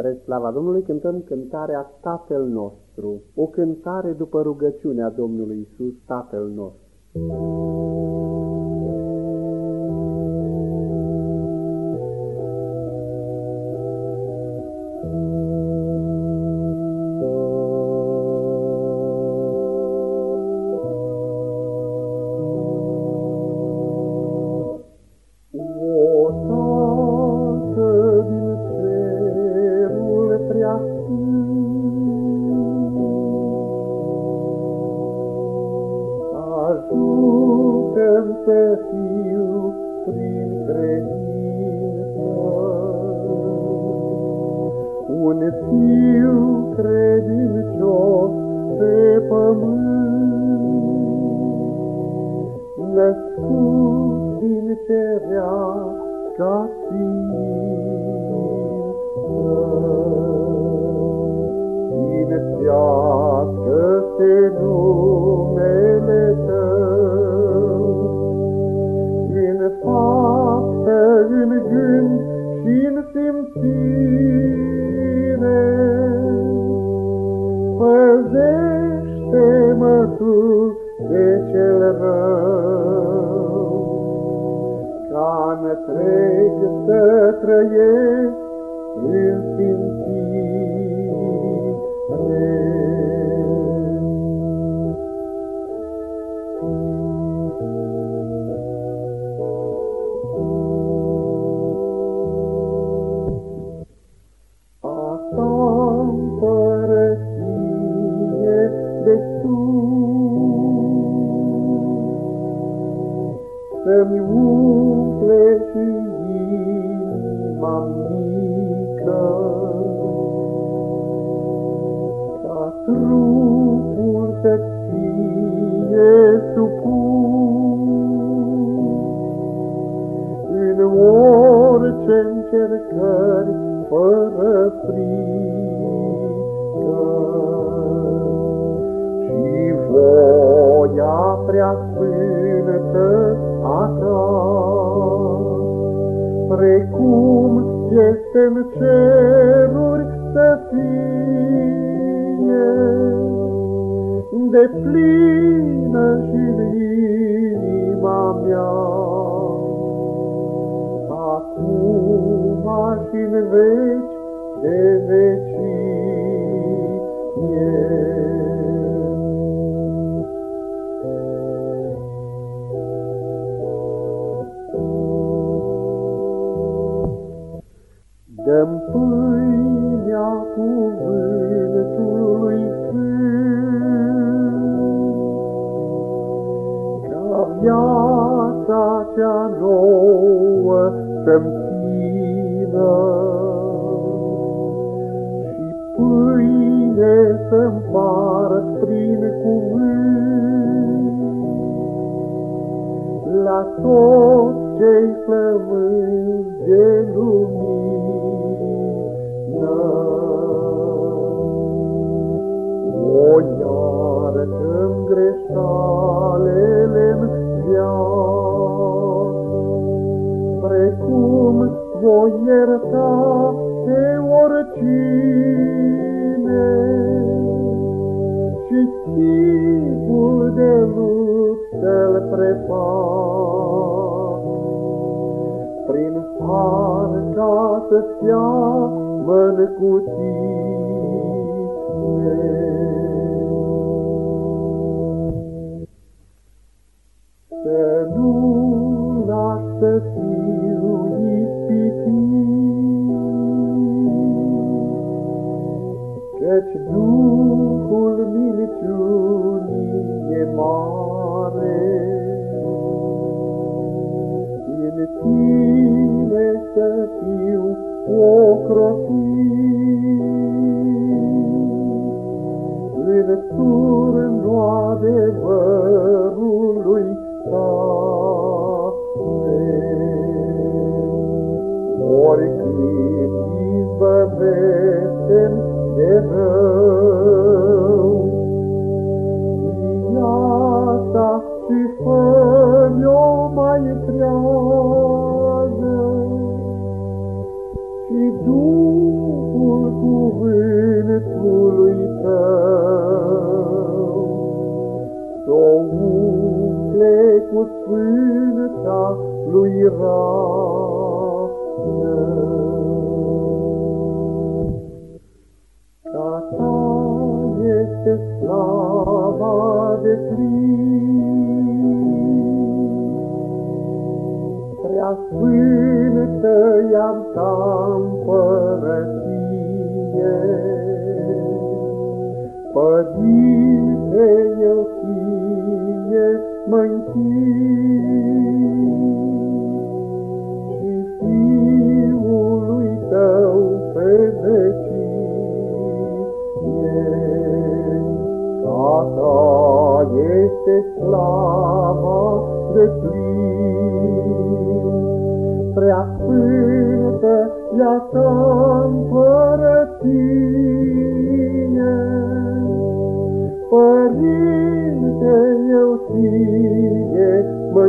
Spre slava Domnului cântăm cântarea Tatăl nostru, o cântare după rugăciunea Domnului Isus, Tatăl nostru. Ajută-mi să fiu prin credință un fiu credincios pe pământ, născut din cerească Ființă-ți gând și în simțire. Păzește-mă Tu de cel rău, ca întreg să trăiesc în simțire. Să-mi umple și inima mică, ca trupul să-ți fie supus. În orice încercări fără frică voia prea sfântă precum este în ceruri să fie, de plină și în inima mea. Acum și în veci de vecii, pâine să-mi prin cuvânt la toți cei flămânzi de lumină. O iartă-mi greșalele-n precum voi ierta să-l prefac. Prin har ca să-ți seamăn cu tine, să fiu ispitit, Căci Duhul minciunii e mare. În tine să fiu ocrotit, În turnul adevărului tău, oricât izbăvește de rău. Viața și fă-mi-o cu sfânta lui rană. Ca ta este slava de plin, Prea sfântă i-am ta împărăție, este slava de plin, prea sfântă ea ta împărăție. Părinte, eu ție mă